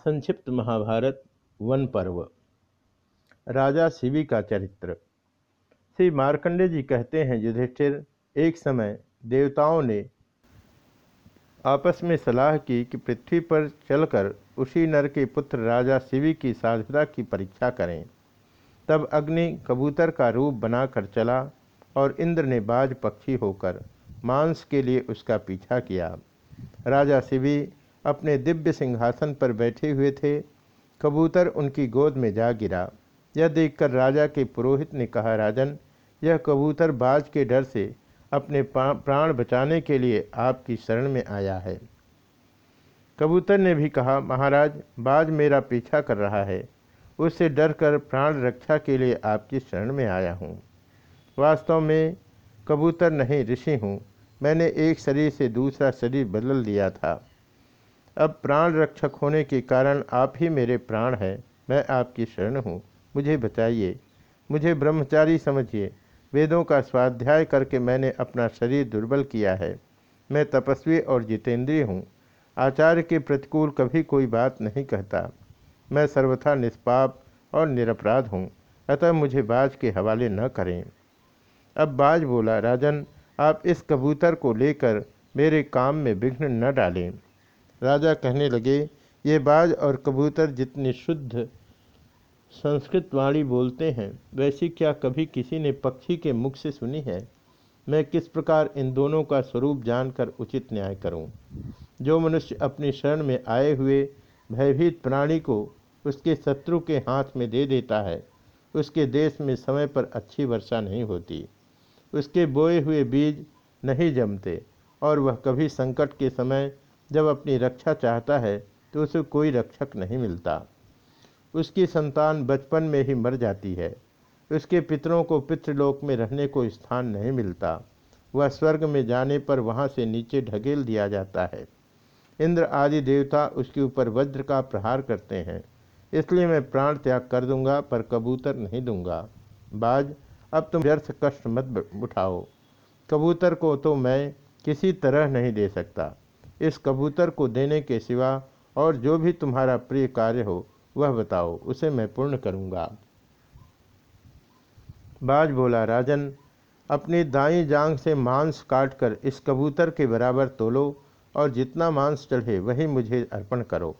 संक्षिप्त महाभारत, वन पर्व। राजा शिवी का चरित्र। श्री मार्कंडे जी कहते हैं, युधिष्ठिर, एक समय देवताओं ने आपस में सलाह की कि पृथ्वी पर चलकर उसी नर के पुत्र राजा शिवी की साधुता की परीक्षा करें। तब अग्नि कबूतर का रूप बनाकर चला और इंद्र ने बाज पक्षी होकर मांस के लिए उसका पीछा किया। राजा शिवी अपने दिव्य सिंहासन पर बैठे हुए थे। कबूतर उनकी गोद में जा गिरा। यह देखकर राजा के पुरोहित ने कहा, राजन, यह कबूतर बाज के डर से अपने प्राण बचाने के लिए आपकी शरण में आया है। कबूतर ने भी कहा, महाराज, बाज मेरा पीछा कर रहा है। उससे डर कर प्राण रक्षा के लिए आपकी शरण में आया हूँ। वास्तव में कबूतर नहीं, ऋषि हूँ। मैंने एक शरीर से दूसरा शरीर बदल लिया था। अब प्राण रक्षक होने के कारण आप ही मेरे प्राण हैं। मैं आपकी शरण हूँ। मुझे बचाइए। मुझे ब्रह्मचारी समझिए। वेदों का स्वाध्याय करके मैंने अपना शरीर दुर्बल किया है। मैं तपस्वी और जितेंद्रीय हूँ। आचार्य के प्रतिकूल कभी कोई बात नहीं कहता। मैं सर्वथा निष्पाप और निरपराध हूँ। अतः मुझे बाज के हवाले न करें। अब बाज बोला, राजन, आप इस कबूतर को लेकर मेरे काम में विघ्न न डालें। राजा कहने लगे, ये बाज और कबूतर जितनी शुद्ध संस्कृत वाणी बोलते हैं, वैसी क्या कभी किसी ने पक्षी के मुख से सुनी है मैं किस प्रकार इन दोनों का स्वरूप जानकर उचित न्याय करूँ? जो मनुष्य अपनी शरण में आए हुए भयभीत प्राणी को उसके शत्रु के हाथ में दे देता है, उसके देश में समय पर अच्छी वर्षा नहीं होती, उसके बोए हुए बीज नहीं जमते, और वह कभी संकट के समय जब अपनी रक्षा चाहता है तो उसे कोई रक्षक नहीं मिलता। उसकी संतान बचपन में ही मर जाती है। उसके पितरों को पितृलोक में रहने को स्थान नहीं मिलता। वह स्वर्ग में जाने पर वहाँ से नीचे ढकेल दिया जाता है। इंद्र आदि देवता उसके ऊपर वज्र का प्रहार करते हैं। इसलिए मैं प्राण त्याग कर दूँगा, पर कबूतर नहीं दूँगा। बाज, अब तुम व्यर्थ कष्ट मत उठाओ। कबूतर को तो मैं किसी तरह नहीं दे सकता। इस कबूतर को देने के सिवा और जो भी तुम्हारा प्रिय कार्य हो, वह बताओ, उसे मैं पूर्ण करूँगा। बाज बोला, राजन, अपनी दाई जांग से मांस काटकर इस कबूतर के बराबर तोलो और जितना मांस चढ़े, वही मुझे अर्पण करो।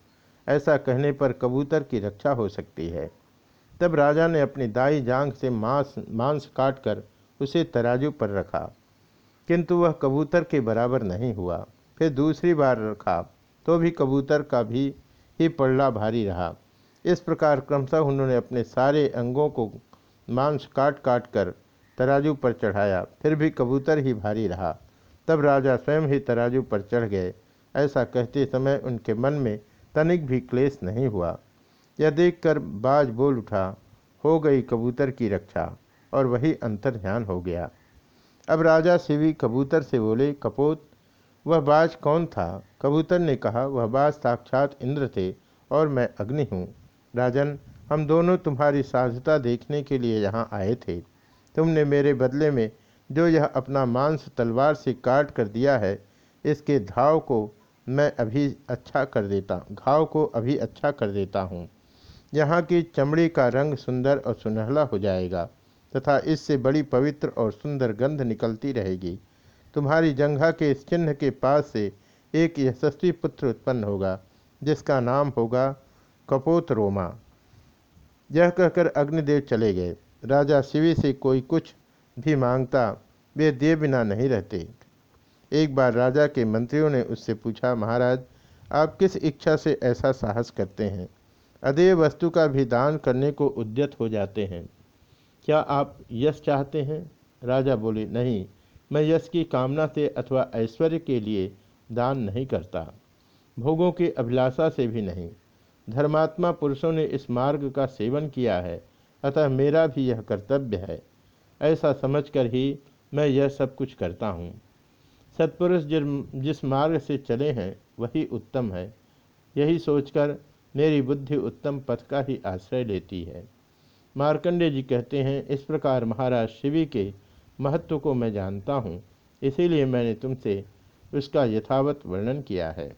ऐसा कहने पर कबूतर की रक्षा हो सकती है। तब राजा ने अपनी दाई जांग से मांस मांस काटकर उसे तराजू पर रखा। किंतु वह कबूतर के बराबर नहीं हुआ। फिर दूसरी बार रखा तो भी कबूतर का भी ही पड़ला भारी रहा। इस प्रकार क्रमशः उन्होंने अपने सारे अंगों को मांस काट काट कर तराजू पर चढ़ाया, फिर भी कबूतर ही भारी रहा। तब राजा स्वयं ही तराजू पर चढ़ गए। ऐसा कहते समय उनके मन में तनिक भी क्लेश नहीं हुआ। यह देखकर बाज बोल उठा, हो गई कबूतर की रक्षा। और वही अंतर ध्यान हो गया। अब राजा शिवी कबूतर से बोले, कपोत वह बाज कौन था? कबूतर ने कहा, वह बाज साक्षात इंद्र थे और मैं अग्नि हूँ। राजन, हम दोनों तुम्हारी साधुता देखने के लिए यहाँ आए थे। तुमने मेरे बदले में जो यह अपना मांस तलवार से काट कर दिया है, इसके घाव को मैं अभी अच्छा कर देता, घाव को अभी अच्छा कर देता हूँ। यहाँ की चमड़ी का रंग सुंदर और सुनहला हो जाएगा तथा इससे बड़ी पवित्र और सुंदर गंध निकलती रहेगी। तुम्हारी जंघा के इस चिन्ह के पास से एक यशस्वी पुत्र उत्पन्न होगा, जिसका नाम होगा कपोत रोमा यह कहकर अग्निदेव चले गए। राजा शिवी से कोई कुछ भी माँगता वे दिए बिना नहीं रहते। एक बार राजा के मंत्रियों ने उससे पूछा, महाराज, आप किस इच्छा से ऐसा साहस करते हैं? अदेय वस्तु का भी दान करने को उद्यत हो जाते हैं। क्या आप यश चाहते हैं? राजा बोले, नहीं मैं यश की कामना से अथवा ऐश्वर्य के लिए दान नहीं करता। भोगों की अभिलाषा से भी नहीं। धर्मात्मा पुरुषों ने इस मार्ग का सेवन किया है, अतः मेरा भी यह कर्तव्य है। ऐसा समझकर ही मैं यह सब कुछ करता हूँ। सत्पुरुष जिस मार्ग से चले हैं, वही उत्तम है। यही सोचकर मेरी बुद्धि उत्तम पथ का ही आश्रय लेती है। मार्कंडे जी कहते हैं, इस प्रकार महाराज शिवी के महत्व को मैं जानता हूँ इसीलिए मैंने तुमसे उसका यथावत वर्णन किया है।